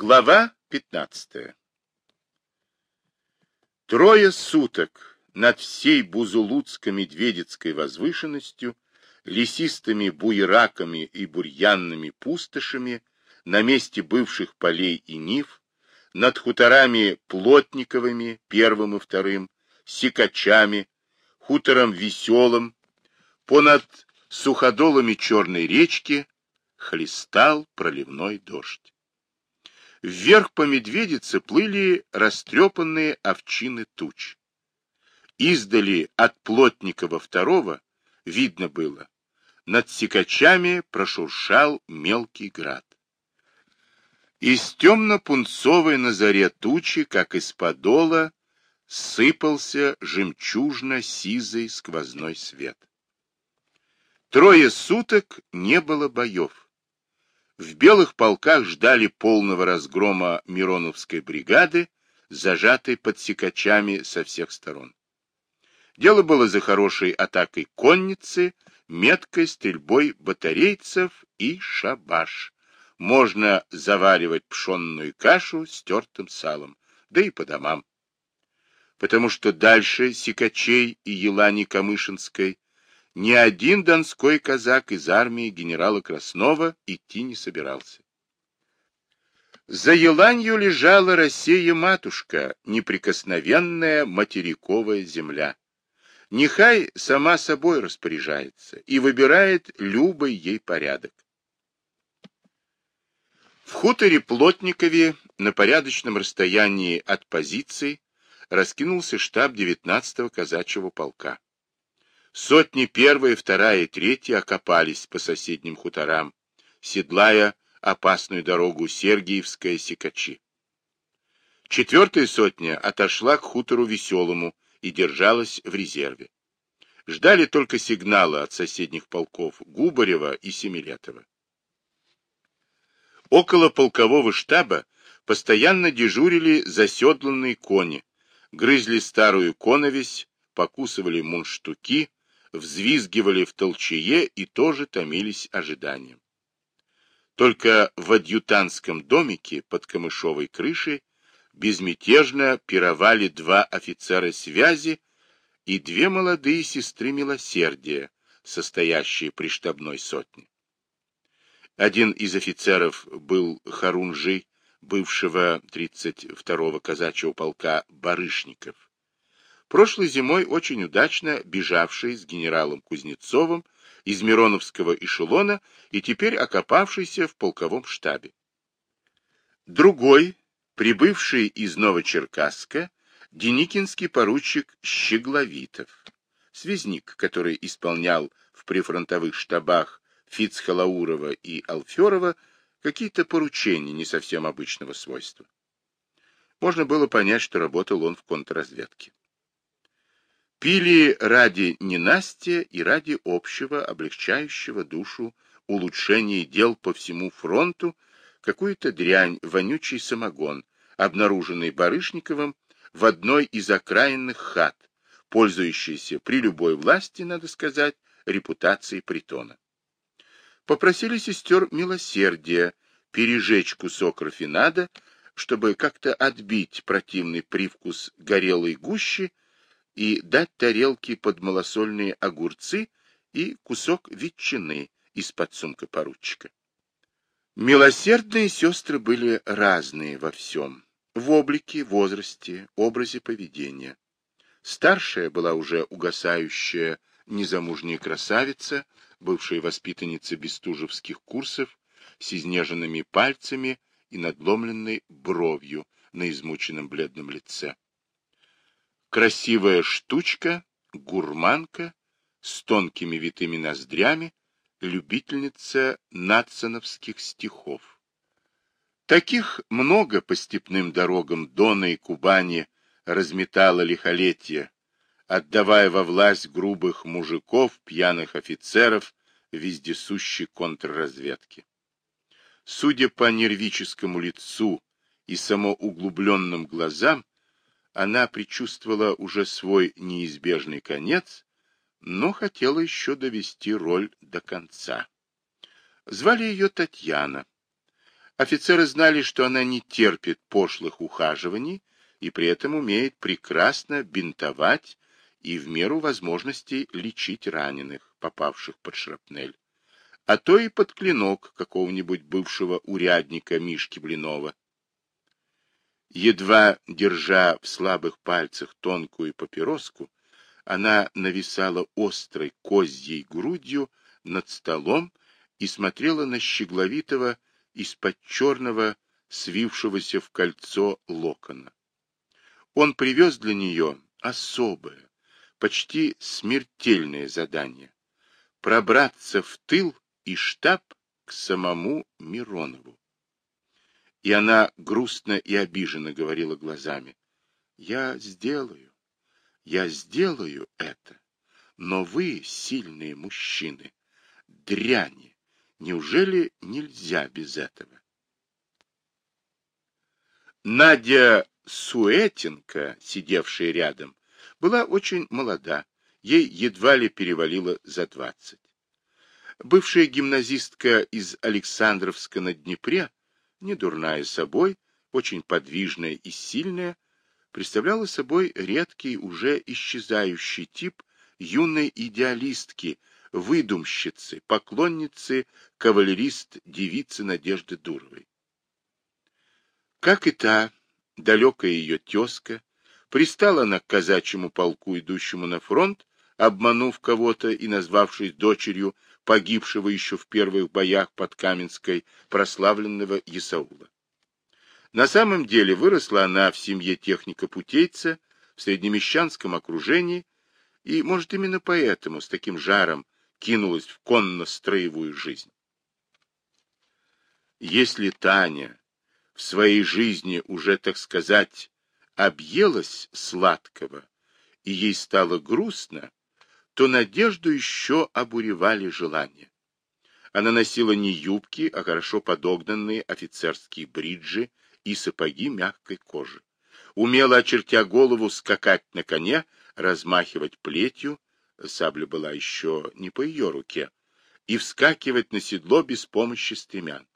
Глава 15. Трое суток над всей Бузулуцко-Медведицкой возвышенностью, лесистыми буераками и бурьянными пустошами, на месте бывших полей и нив, над хуторами Плотниковыми, первым и вторым, Сикачами, хутором Веселым, понад суходолами Черной речки хлестал проливной дождь. Вверх по медведице плыли растрепанные овчины туч. Издали от Плотникова второго видно было, над секачами прошуршал мелкий град. Из темно-пунцовой на заре тучи, как из подола, сыпался жемчужно-сизый сквозной свет. Трое суток не было боев. В белых полках ждали полного разгрома Мироновской бригады, зажатой под секачами со всех сторон. Дело было за хорошей атакой конницы, меткой стрельбой батарейцев и шабаш. Можно заваривать пшенную кашу с тертым салом, да и по домам. Потому что дальше Сикачей и Елани Камышинской ни один донской казак из армии генерала Краснова идти не собирался. За еланью лежала Россия-матушка, неприкосновенная материковая земля. Нехай сама собой распоряжается и выбирает любой ей порядок. В хуторе Плотникове на порядочном расстоянии от позиций раскинулся штаб 19-го казачьего полка. Сотни первая, вторая и третья окопались по соседним хуторам, седлая опасную дорогу Сергиевская-Сикачи. Четвертая сотня отошла к хутору Веселому и держалась в резерве. Ждали только сигнала от соседних полков Губарева и Семилетова. Около полкового штаба постоянно дежурили заседланные кони, грызли старую коновесь, покусывали мунштуки, взвизгивали в толчее и тоже томились ожиданием. Только в адъютантском домике под камышовой крышей безмятежно пировали два офицера связи и две молодые сестры милосердия, состоящие при штабной сотне. Один из офицеров был Харунжи, бывшего 32-го казачьего полка Барышников прошлой зимой очень удачно бежавший с генералом Кузнецовым из Мироновского эшелона и теперь окопавшийся в полковом штабе. Другой, прибывший из Новочеркасска, Деникинский поручик Щегловитов, связник, который исполнял в прифронтовых штабах Фицхалаурова и Алферова какие-то поручения не совсем обычного свойства. Можно было понять, что работал он в контрразведке. Пили ради ненастья и ради общего, облегчающего душу улучшения дел по всему фронту, какую-то дрянь, вонючий самогон, обнаруженный Барышниковым в одной из окраинных хат, пользующийся при любой власти, надо сказать, репутацией притона. Попросили сестер милосердия пережечь кусок рафинада, чтобы как-то отбить противный привкус горелой гущи и дать тарелки под малосольные огурцы и кусок ветчины из-под сумка поручика. Милосердные сестры были разные во всем, в облике, возрасте, образе поведения. Старшая была уже угасающая незамужняя красавица, бывшая воспитанница бестужевских курсов, с изнеженными пальцами и надломленной бровью на измученном бледном лице. Красивая штучка, гурманка, с тонкими витыми ноздрями, любительница нацановских стихов. Таких много по степным дорогам Дона и Кубани разметало лихолетие, отдавая во власть грубых мужиков, пьяных офицеров, вездесущей контрразведки. Судя по нервическому лицу и самоуглубленным глазам, она предчувствовала уже свой неизбежный конец, но хотела еще довести роль до конца. Звали ее Татьяна. Офицеры знали, что она не терпит пошлых ухаживаний и при этом умеет прекрасно бинтовать и в меру возможностей лечить раненых, попавших под шрапнель, а то и под клинок какого-нибудь бывшего урядника Мишки Блинова. Едва держа в слабых пальцах тонкую папироску, она нависала острой козьей грудью над столом и смотрела на щегловитого из-под черного, свившегося в кольцо локона. Он привез для нее особое, почти смертельное задание — пробраться в тыл и штаб к самому Миронову. И она грустно и обиженно говорила глазами, «Я сделаю, я сделаю это, но вы, сильные мужчины, дряни, Неужели нельзя без этого? Надя Суэтенко, сидевшая рядом, была очень молода, ей едва ли перевалило за двадцать. Бывшая гимназистка из Александровска на Днепре, не дурная собой, очень подвижная и сильная, представляла собой редкий, уже исчезающий тип юной идеалистки, выдумщицы, поклонницы, кавалерист-девицы Надежды Дуровой. Как и та, далекая ее тезка, пристала она к казачьему полку, идущему на фронт, обманув кого-то и назвавшись дочерью погибшего еще в первых боях под Каменской прославленного Исаула. На самом деле выросла она в семье техника-путейца, в среднемещанском окружении, и, может, именно поэтому с таким жаром кинулась в конно-строевую жизнь. Если Таня в своей жизни уже, так сказать, объелась сладкого, и ей стало грустно, то надежду еще обуревали желания. Она носила не юбки, а хорошо подогнанные офицерские бриджи и сапоги мягкой кожи. Умела, очертя голову, скакать на коне, размахивать плетью, сабля была еще не по ее руке, и вскакивать на седло без помощи стремян.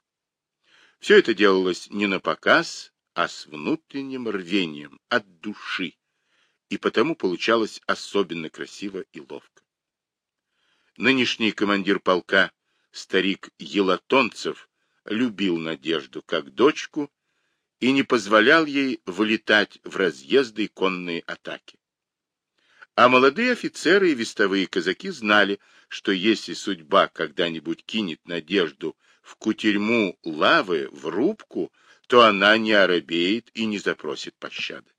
Все это делалось не на показ, а с внутренним рвением, от души, и потому получалось особенно красиво и ловко. Нынешний командир полка, старик Елатонцев, любил Надежду как дочку и не позволял ей вылетать в разъезды и конные атаки. А молодые офицеры и вестовые казаки знали, что если судьба когда-нибудь кинет надежду в кутерьму лавы, в рубку, то она не оробеет и не запросит пощады.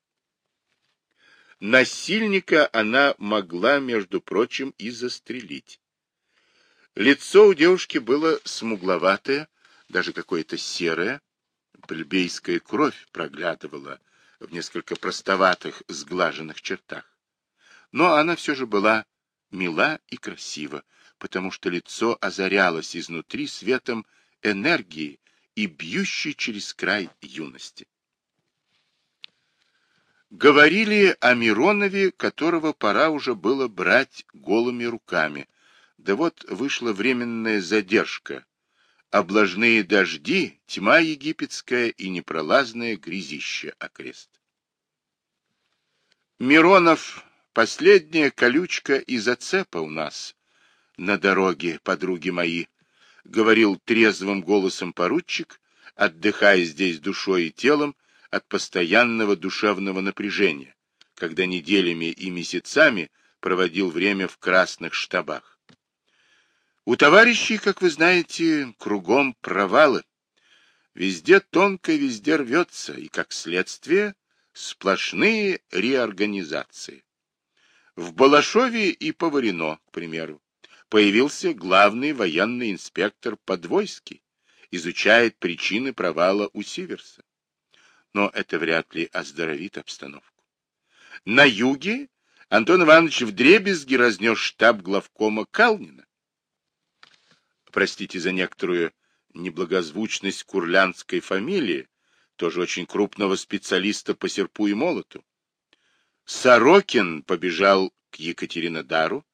Насильника она могла, между прочим, и застрелить. Лицо у девушки было смугловатое, даже какое-то серое, плебейская кровь проглядывала в несколько простоватых, сглаженных чертах. Но она все же была мила и красива, потому что лицо озарялось изнутри светом энергии и бьющей через край юности. Говорили о Миронове, которого пора уже было брать голыми руками. Да вот вышла временная задержка. Облажные дожди, тьма египетская и непролазное грязище окрест. Миронов Последняя колючка и зацепа у нас на дороге, подруги мои, — говорил трезвым голосом поручик, отдыхая здесь душой и телом от постоянного душевного напряжения, когда неделями и месяцами проводил время в красных штабах. У товарищей, как вы знаете, кругом провалы. Везде тонко, везде рвется, и, как следствие, сплошные реорганизации. В Балашове и Поварино, к примеру, появился главный военный инспектор Подвойский, изучает причины провала у Сиверса. Но это вряд ли оздоровит обстановку. На юге Антон Иванович вдребезги разнес штаб главкома Калнина. Простите за некоторую неблагозвучность курлянской фамилии, тоже очень крупного специалиста по серпу и молоту. Сорокин побежал к Екатеринодару,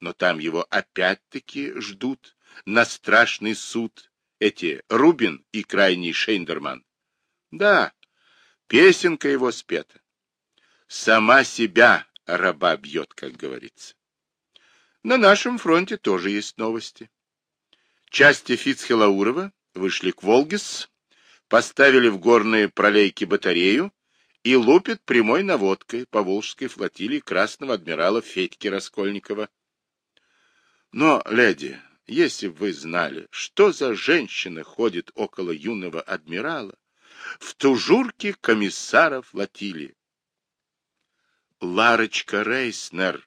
но там его опять-таки ждут на страшный суд эти Рубин и крайний Шейндерман. Да, песенка его спета. Сама себя раба бьет, как говорится. На нашем фронте тоже есть новости. Части Фицхелаурова вышли к Волгис, поставили в горные пролейки батарею и лупят прямой наводкой по Волжской флотилии красного адмирала Федьки Раскольникова. Но, леди, если бы вы знали, что за женщина ходит около юного адмирала в тужурке комиссара флотилии. Ларочка Рейснер,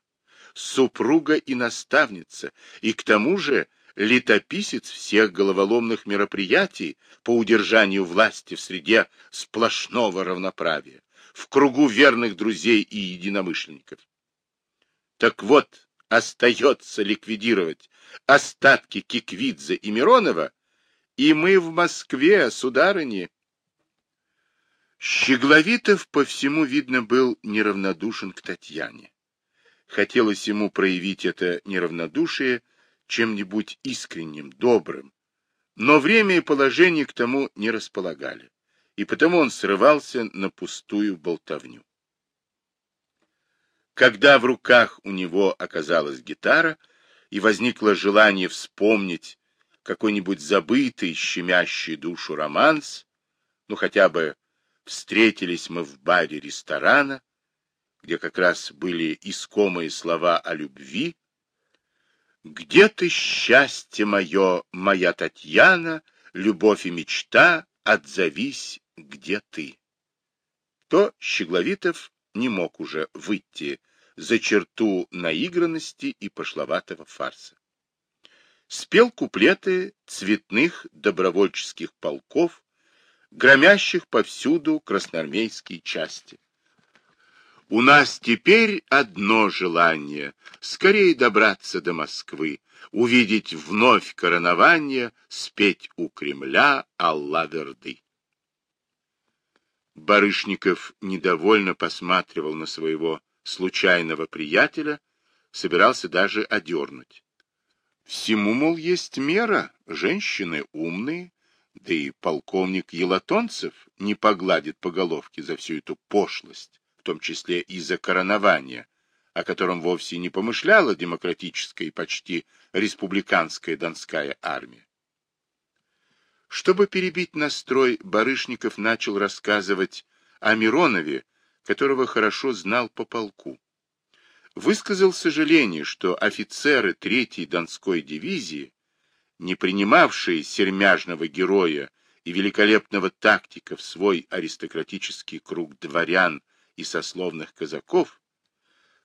супруга и наставница, и к тому же летописец всех головоломных мероприятий по удержанию власти в среде сплошного равноправия, в кругу верных друзей и единомышленников. Так вот, остается ликвидировать остатки Киквидзе и Миронова, и мы в Москве, сударыни. Щегловитов по всему видно был неравнодушен к Татьяне. Хотелось ему проявить это неравнодушие чем-нибудь искренним, добрым, но время и положение к тому не располагали, и потому он срывался на пустую болтовню. Когда в руках у него оказалась гитара, и возникло желание вспомнить какой-нибудь забытый, щемящий душу романс, ну хотя бы встретились мы в баре ресторана, где как раз были искомые слова о любви, «Где ты, счастье мое, моя Татьяна, любовь и мечта, отзовись, где ты?» То Щегловитов не мог уже выйти за черту наигранности и пошловатого фарса. Спел куплеты цветных добровольческих полков, громящих повсюду красноармейские части. У нас теперь одно желание — скорее добраться до Москвы, увидеть вновь коронование, спеть у Кремля Алла-Верды. Барышников недовольно посматривал на своего случайного приятеля, собирался даже одернуть. Всему, мол, есть мера, женщины умные, да и полковник Елатонцев не погладит по головке за всю эту пошлость, в том числе и за коронование, о котором вовсе не помышляла демократическая и почти республиканская Донская армия. Чтобы перебить настрой, Барышников начал рассказывать о Миронове, которого хорошо знал по полку. Высказал сожаление, что офицеры третьей Донской дивизии, не принимавшие сермяжного героя и великолепного тактика в свой аристократический круг дворян и сословных казаков,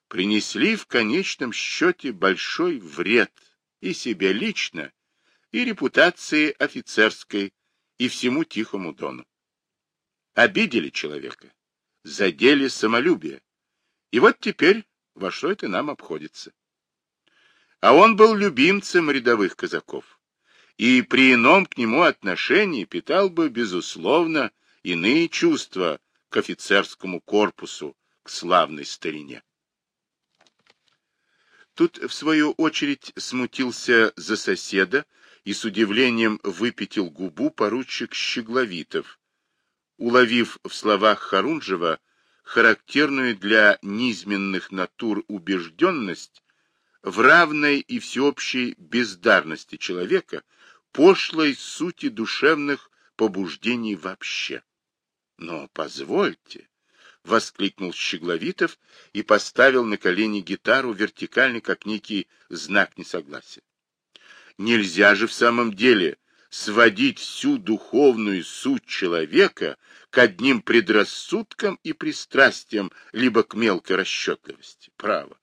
принесли в конечном счете большой вред и себе лично, и репутации офицерской, и всему Тихому Дону. Обидели человека задели самолюбие. И вот теперь во что это нам обходится. А он был любимцем рядовых казаков, и при ином к нему отношении питал бы, безусловно, иные чувства к офицерскому корпусу, к славной старине. Тут, в свою очередь, смутился за соседа и с удивлением выпятил губу поручик Щегловитов, уловив в словах Харунжева характерную для низменных натур убежденность в равной и всеобщей бездарности человека, пошлой сути душевных побуждений вообще. Но позвольте, — воскликнул Щегловитов и поставил на колени гитару вертикально, как некий знак несогласия. Нельзя же в самом деле сводить всю духовную суть человека к одним предрассудкам и пристрастиям, либо к мелкой расчетливости. Право.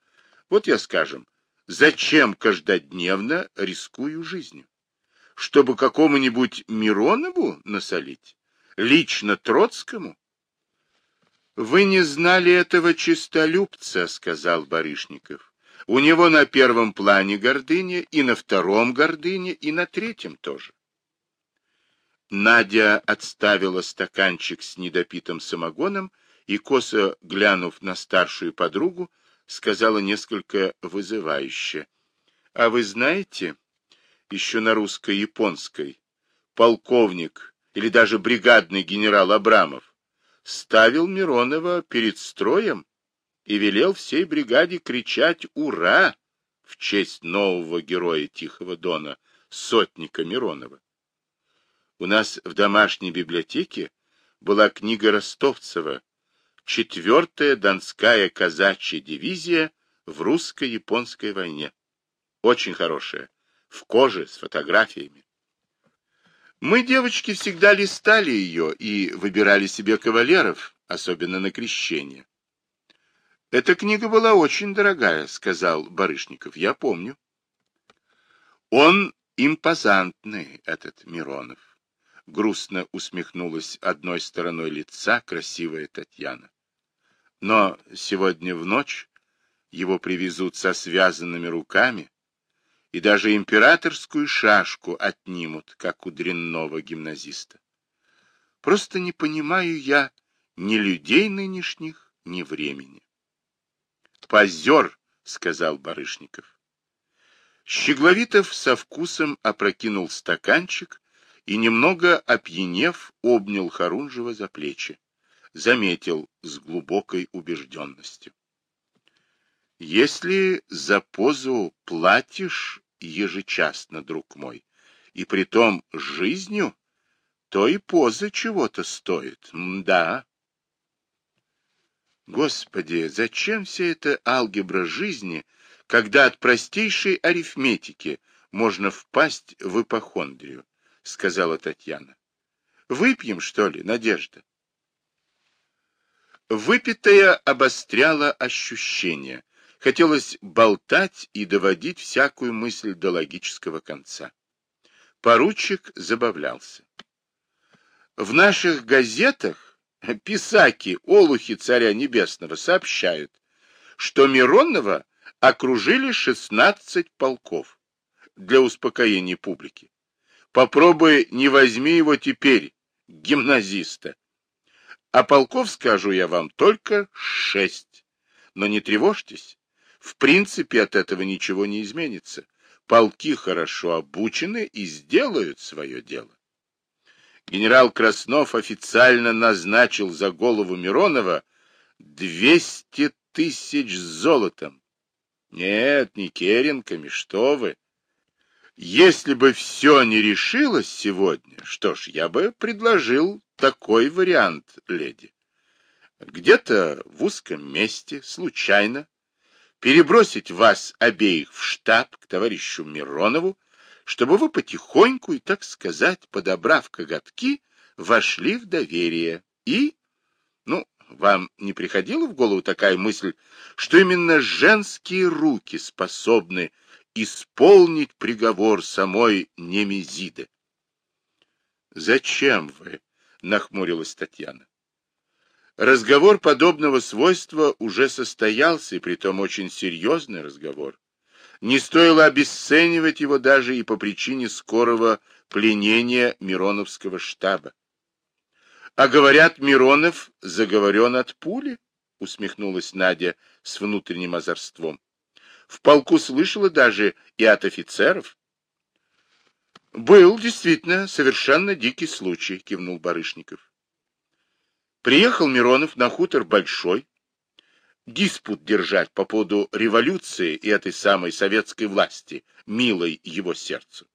Вот я, скажем, зачем каждодневно рискую жизнью? Чтобы какому-нибудь Миронову насолить? Лично Троцкому? Вы не знали этого чистолюбца, сказал Барышников. У него на первом плане гордыня, и на втором гордыня, и на третьем тоже. Надя отставила стаканчик с недопитым самогоном и, косо глянув на старшую подругу, сказала несколько вызывающе. — А вы знаете, еще на русско-японской, полковник или даже бригадный генерал Абрамов, ставил Миронова перед строем и велел всей бригаде кричать «Ура!» в честь нового героя Тихого Дона, сотника Миронова. У нас в домашней библиотеке была книга Ростовцева «Четвертая Донская казачья дивизия в русско-японской войне». Очень хорошая, в коже, с фотографиями. Мы, девочки, всегда листали ее и выбирали себе кавалеров, особенно на крещение. Эта книга была очень дорогая, сказал Барышников, я помню. Он импозантный, этот Миронов. Грустно усмехнулась одной стороной лица красивая Татьяна. Но сегодня в ночь его привезут со связанными руками, и даже императорскую шашку отнимут, как у дрянного гимназиста. Просто не понимаю я ни людей нынешних, ни времени. «Позер!» — сказал Барышников. Щегловитов со вкусом опрокинул стаканчик и, немного опьянев, обнял Харунжева за плечи. Заметил с глубокой убежденностью. Если за позу платишь ежечасно, друг мой, и притом жизнью, то и поза чего-то стоит. Да. Господи, зачем вся эта алгебра жизни, когда от простейшей арифметики можно впасть в ипохондрию, сказала Татьяна. Выпьем, что ли, Надежда? Выпитая обостряла ощущения, Хотелось болтать и доводить всякую мысль до логического конца. Поручик забавлялся. В наших газетах писаки, олухи царя небесного сообщают, что Миронова окружили 16 полков для успокоения публики. Попробуй не возьми его теперь, гимназиста. А полков, скажу я вам, только шесть. Но не тревожьтесь, в принципе, от этого ничего не изменится. Полки хорошо обучены и сделают свое дело. Генерал Краснов официально назначил за голову Миронова 200 тысяч золотом. Нет, не керенками, что вы. Если бы все не решилось сегодня, что ж, я бы предложил такой вариант, леди. Где-то в узком месте, случайно, перебросить вас обеих в штаб к товарищу Миронову, чтобы вы потихоньку и, так сказать, подобрав коготки, вошли в доверие и... Ну, вам не приходила в голову такая мысль, что именно женские руки способны исполнить приговор самой Немезиды? «Зачем вы?» — нахмурилась Татьяна. Разговор подобного свойства уже состоялся, и притом очень серьезный разговор. Не стоило обесценивать его даже и по причине скорого пленения Мироновского штаба. А говорят, Миронов заговорен от пули, усмехнулась Надя с внутренним озорством. В полку слышала даже и от офицеров. Был действительно совершенно дикий случай, кивнул Барышников. Приехал Миронов на хутор Большой, диспут держать по поводу революции и этой самой советской власти, милой его сердцу.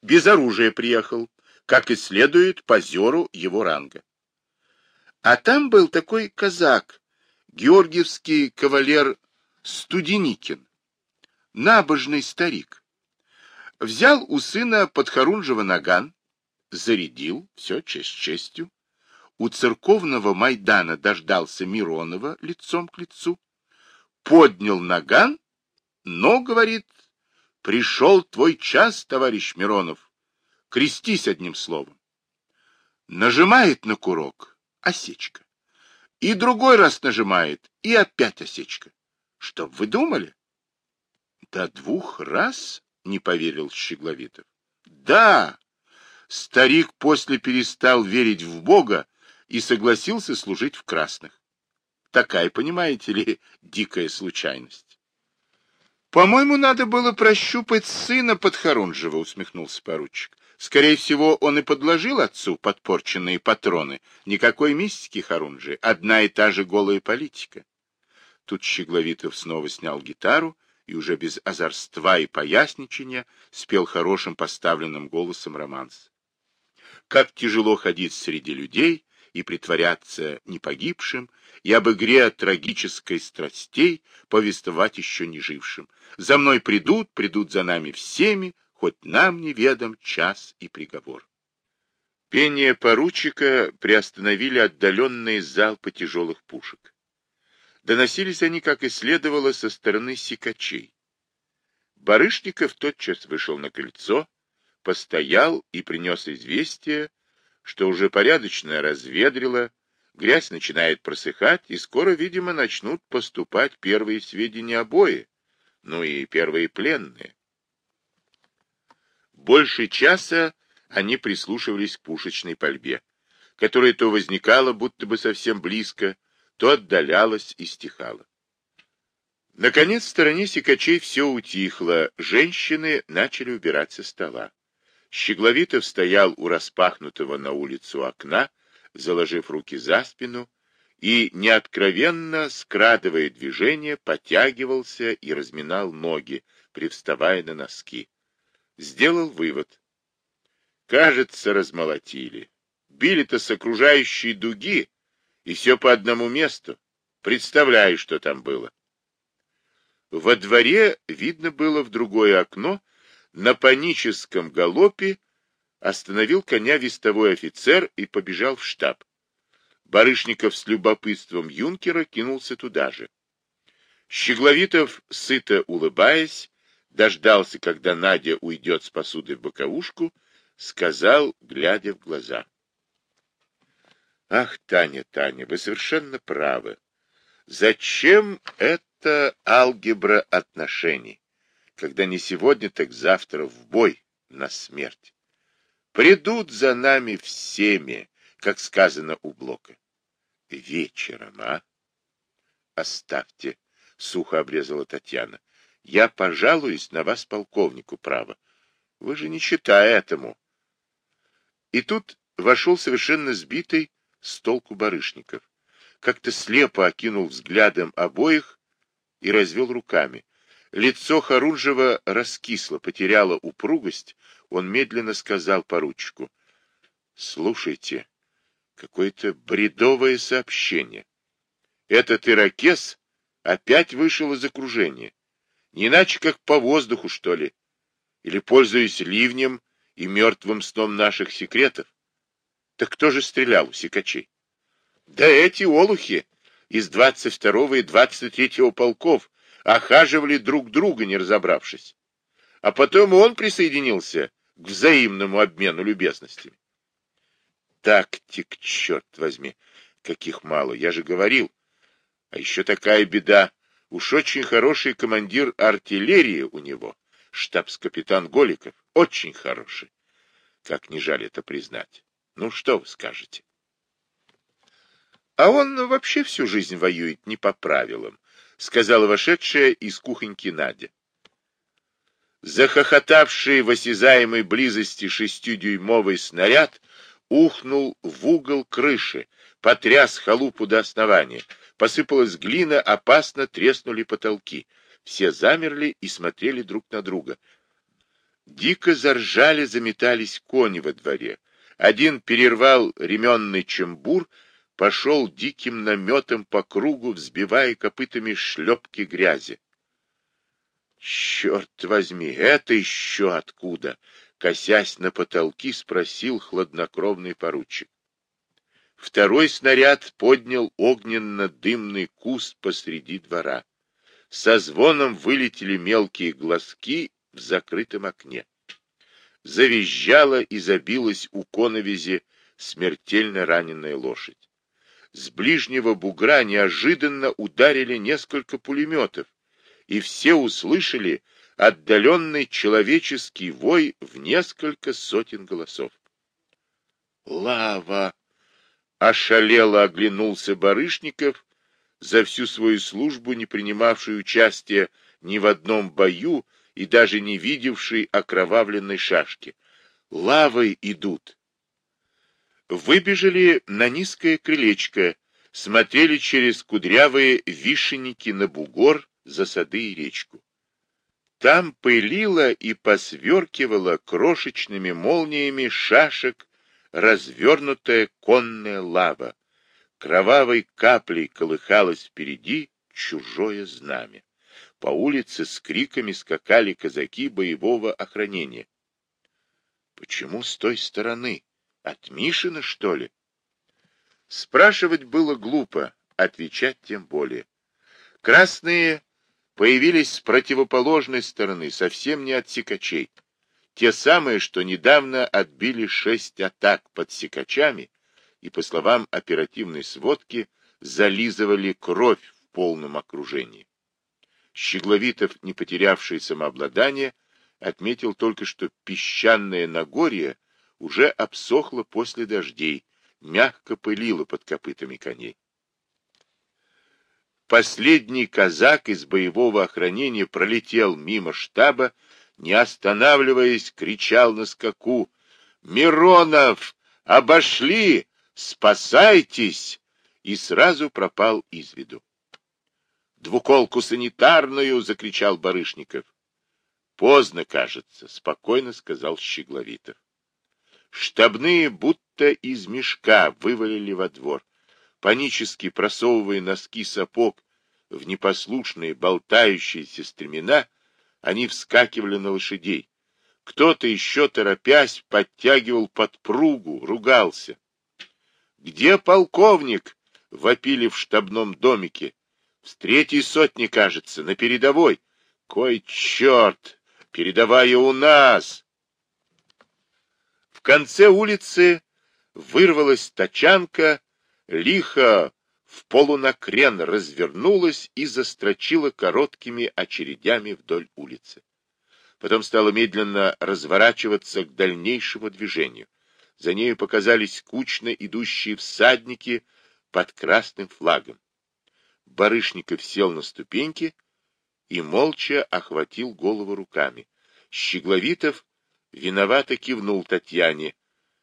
Без оружия приехал, как и следует позеру его ранга. А там был такой казак, георгиевский кавалер Студеникин, набожный старик. Взял у сына подхорунжего наган, зарядил, все честь честью, у церковного Майдана дождался Миронова лицом к лицу, поднял наган, но, говорит, пришел твой час, товарищ Миронов, крестись одним словом. Нажимает на курок, осечка. И другой раз нажимает, и опять осечка. Что вы думали? До двух раз, не поверил Щегловитов. Да, старик после перестал верить в Бога и согласился служить в красных. Такая, понимаете ли, дикая случайность. По-моему, надо было прощупать сына Подхорунжева, усмехнулся поручик. Скорее всего, он и подложил отцу подпорченные патроны. Никакой мистики, Харунжи, одна и та же голая политика. Тут Щегловитов снова снял гитару и уже без озорства и поясничания спел хорошим поставленным голосом романс. Как тяжело ходить среди людей и притворяться не погибшим, и об игре трагической страстей повествовать еще не жившим. За мной придут, придут за нами всеми, хоть нам неведом час и приговор. Пение поручика приостановили отдаленные залпы тяжелых пушек. Доносились они, как и следовало, со стороны сикачей. Барышников тотчас вышел на крыльцо, постоял и принес известие, что уже порядочно разведрило, грязь начинает просыхать, и скоро, видимо, начнут поступать первые сведения обои, ну и первые пленные. Больше часа они прислушивались к пушечной пальбе, которая то возникала будто бы совсем близко, то отдалялась и стихала. Наконец, в стороне сикачей все утихло, женщины начали убирать со стола. Щегловитов стоял у распахнутого на улицу окна, заложив руки за спину, и, неоткровенно скрадывая движение, потягивался и разминал ноги, привставая на носки сделал вывод. Кажется, размолотили. Били-то с окружающей дуги, и все по одному месту. Представляю, что там было. Во дворе видно было в другое окно, на паническом галопе остановил коня вестовой офицер и побежал в штаб. Барышников с любопытством юнкера кинулся туда же. Щегловитов, сыто улыбаясь, дождался, когда Надя уйдет с посудой в боковушку, сказал, глядя в глаза. Ах, Таня, Таня, вы совершенно правы. Зачем это алгебра отношений, когда не сегодня, так завтра в бой на смерть? Придут за нами всеми, как сказано у Блока. Вечером, а? Оставьте, — сухо обрезала Татьяна. Я пожалуюсь на вас полковнику, право. Вы же не читая этому. И тут вошел совершенно сбитый с толку барышников. Как-то слепо окинул взглядом обоих и развел руками. Лицо Харунжева раскисло, потеряло упругость. Он медленно сказал поручику. — Слушайте, какое-то бредовое сообщение. Этот ирокез опять вышел из окружения. Не иначе, как по воздуху, что ли. Или пользуясь ливнем и мертвым сном наших секретов. Так кто же стрелял у сикачей? Да эти олухи из 22-го и 23-го полков охаживали друг друга, не разобравшись. А потом он присоединился к взаимному обмену любезностями. Тактик, черт возьми, каких мало, я же говорил. А еще такая беда, Уж очень хороший командир артиллерии у него, штабс-капитан Голиков, очень хороший. Как не жаль это признать. Ну, что вы скажете? А он вообще всю жизнь воюет не по правилам, сказала вошедшая из кухоньки Надя. Захохотавший в осязаемой близости шестидюймовый снаряд ухнул в угол крыши, потряс халупу до основания — Посыпалась глина, опасно треснули потолки. Все замерли и смотрели друг на друга. Дико заржали, заметались кони во дворе. Один перервал ременный чембур, пошел диким наметом по кругу, взбивая копытами шлепки грязи. «Черт возьми, это еще откуда?» Косясь на потолки, спросил хладнокровный поручик. Второй снаряд поднял огненно-дымный куст посреди двора. Со звоном вылетели мелкие глазки в закрытом окне. Завизжала и забилась у коновизи смертельно раненая лошадь. С ближнего бугра неожиданно ударили несколько пулеметов, и все услышали отдаленный человеческий вой в несколько сотен голосов. «Лава!» Ошалело оглянулся Барышников, за всю свою службу не принимавший участия ни в одном бою и даже не видевший окровавленной шашки. Лавой идут. Выбежали на низкое крылечко, смотрели через кудрявые вишенники на бугор, за сады и речку. Там пылило и посверкивало крошечными молниями шашек развернутая конная лава. Кровавой каплей колыхалось впереди чужое знамя. По улице с криками скакали казаки боевого охранения. Почему с той стороны? От Мишина, что ли? Спрашивать было глупо, отвечать тем более. Красные появились с противоположной стороны, совсем не от сикачей. Те самые, что недавно отбили шесть атак под сикачами и, по словам оперативной сводки, зализывали кровь в полном окружении. Щегловитов, не потерявший самообладание, отметил только, что песчаное Нагорье уже обсохло после дождей, мягко пылило под копытами коней. Последний казак из боевого охранения пролетел мимо штаба, не останавливаясь, кричал на скаку «Миронов! Обошли! Спасайтесь!» и сразу пропал из виду. «Двуколку санитарную!» — закричал Барышников. «Поздно, кажется», — спокойно сказал Щегловитов. Штабные будто из мешка вывалили во двор панически просовывая носки сапог в непослушные болтающиеся стремена, они вскакивали на лошадей. Кто-то еще, торопясь, подтягивал подпругу, ругался. «Где полковник?» — вопили в штабном домике. «С третьей сотни, кажется, на передовой». «Кой черт! Передовая у нас!» Конце улицы вырвалась тачанка лихо в полунакрен развернулась и застрочила короткими очередями вдоль улицы. Потом стала медленно разворачиваться к дальнейшему движению. За нею показались кучно идущие всадники под красным флагом. Барышников сел на ступеньки и молча охватил голову руками. Щегловитов виновато кивнул Татьяне.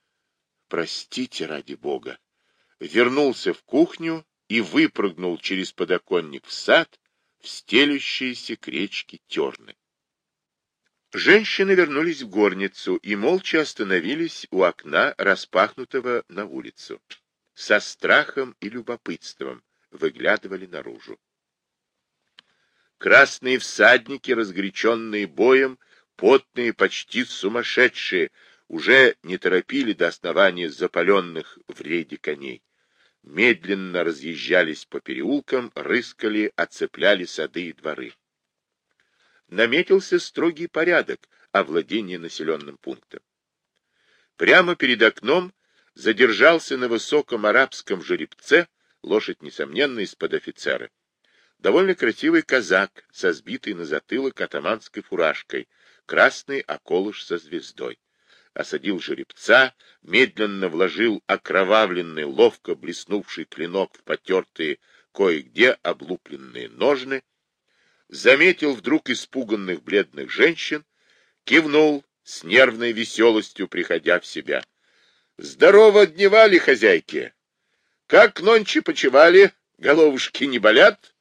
— Простите, ради бога вернулся в кухню и выпрыгнул через подоконник в сад, в стелющиеся к речке терны. Женщины вернулись в горницу и молча остановились у окна, распахнутого на улицу. Со страхом и любопытством выглядывали наружу. Красные всадники, разгоряченные боем, потные, почти сумасшедшие, уже не торопили до основания запаленных в рейде коней медленно разъезжались по переулкам, рыскали, оцепляли сады и дворы. Наметился строгий порядок овладения населенным пунктом. Прямо перед окном задержался на высоком арабском жеребце, лошадь, несомненно, из-под офицера, довольно красивый казак со сбитой на затылок атаманской фуражкой, красный околыш со звездой осадил жеребца, медленно вложил окровавленный, ловко блеснувший клинок в потертые, кое-где облупленные ножны, заметил вдруг испуганных бледных женщин, кивнул с нервной веселостью, приходя в себя. — Здорово дневали, хозяйки! Как нонче почевали? Головушки не болят?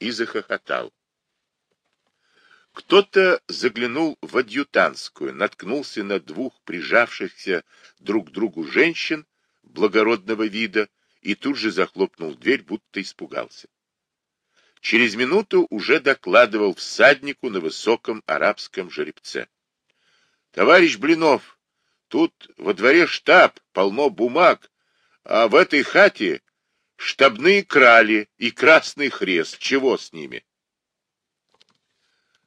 И захохотал. Кто-то заглянул в адъютантскую, наткнулся на двух прижавшихся друг к другу женщин благородного вида и тут же захлопнул дверь, будто испугался. Через минуту уже докладывал всаднику на высоком арабском жеребце. — Товарищ Блинов, тут во дворе штаб, полно бумаг, а в этой хате штабные крали и красный хрест. Чего с ними? —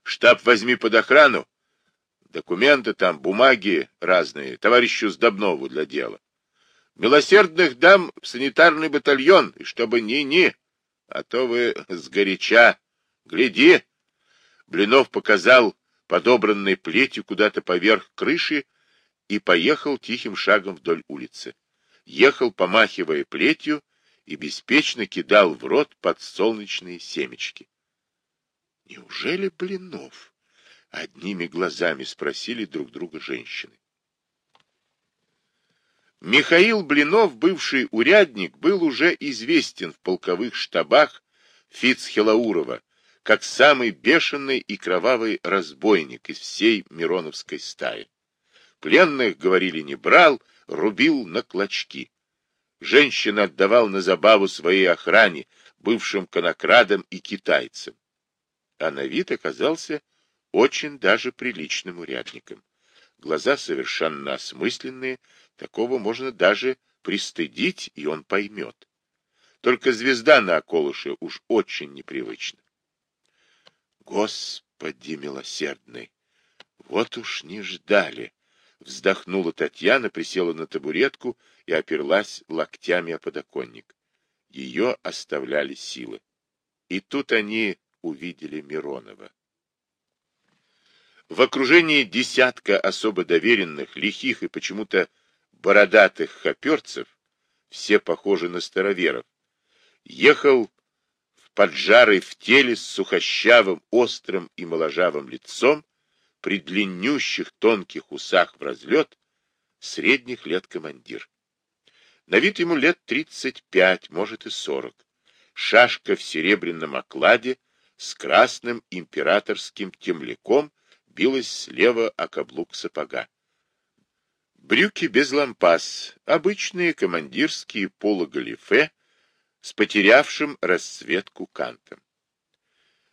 Штаб возьми под охрану. Документы там, бумаги разные, товарищу Сдобнову для дела. Милосердных дам в санитарный батальон, и чтобы ни-ни, а то вы сгоряча. Гляди! Блинов показал подобранной плетью куда-то поверх крыши и поехал тихим шагом вдоль улицы. Ехал, помахивая плетью, и беспечно кидал в рот подсолнечные семечки. Неужели Блинов? Одними глазами спросили друг друга женщины. Михаил Блинов, бывший урядник, был уже известен в полковых штабах Фицхелаурова как самый бешеный и кровавый разбойник из всей Мироновской стаи. Пленных, говорили, не брал, рубил на клочки. Женщин отдавал на забаву своей охране, бывшим конокрадам и китайцам. А на вид оказался очень даже приличным урядником. Глаза совершенно осмысленные, такого можно даже пристыдить, и он поймет. Только звезда на околыше уж очень непривычна. Господи милосердный! Вот уж не ждали! Вздохнула Татьяна, присела на табуретку и оперлась локтями о подоконник. Ее оставляли силы. И тут они увидели Миронова. В окружении десятка особо доверенных, лихих и почему-то бородатых хоперцев, все похожи на староверов, ехал в поджарый в теле с сухощавым, острым и моложавым лицом, при длиннющих тонких усах в разлет, средних лет командир. На вид ему лет тридцать пять, может и сорок. Шашка в серебряном окладе с красным императорским темляком билась слева о каблук сапога. Брюки без лампас, обычные командирские полугалифе с потерявшим расцветку кантом.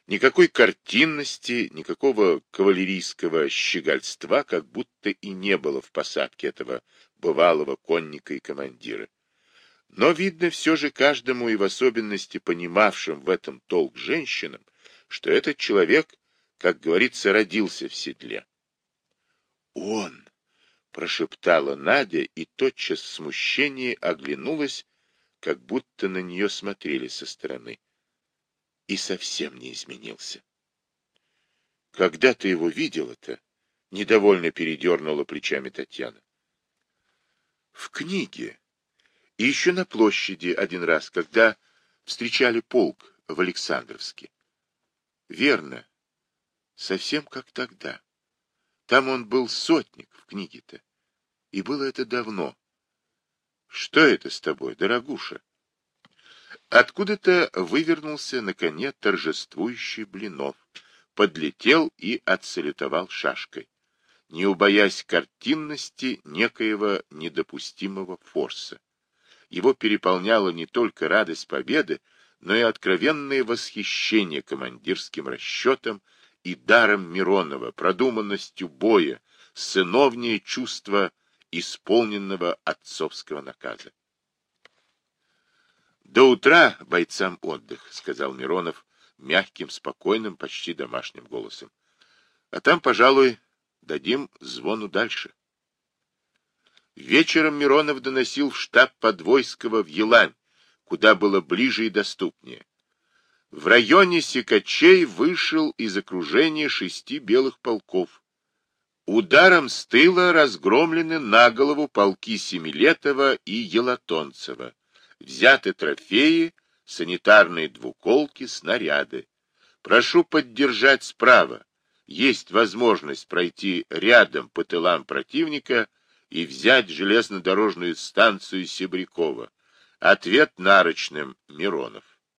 Никакой картинности, никакого кавалерийского щегольства как будто и не было в посадке этого бывалого конника и командира. Но видно все же каждому и в особенности понимавшим в этом толк женщинам, что этот человек как говорится, родился в седле. «Он!» — прошептала Надя и тотчас в смущении оглянулась, как будто на нее смотрели со стороны. И совсем не изменился. «Когда ты его видела-то?» — недовольно передернула плечами Татьяна. «В книге. И еще на площади один раз, когда встречали полк в Александровске. Верно, совсем как тогда. Там он был сотник в книге-то. И было это давно. Что это с тобой, дорогуша? Откуда-то вывернулся на коне торжествующий Блинов, подлетел и отсалютовал шашкой, не убоясь картинности некоего недопустимого форса. Его переполняла не только радость победы, но и откровенное восхищение командирским расчетом и даром Миронова, продуманностью боя, сыновнее чувство исполненного отцовского наказа. «До утра бойцам отдых», — сказал Миронов мягким, спокойным, почти домашним голосом. «А там, пожалуй, дадим звону дальше». Вечером Миронов доносил в штаб Подвойского в Елань, куда было ближе и доступнее. В районе Секачей вышел из окружения шести белых полков. Ударом с тыла разгромлены на голову полки Семилетова и Елатонцева. Взяты трофеи, санитарные двуколки, снаряды. Прошу поддержать справа. Есть возможность пройти рядом по тылам противника и взять железнодорожную станцию Себрякова. Ответ нарочным Миронов.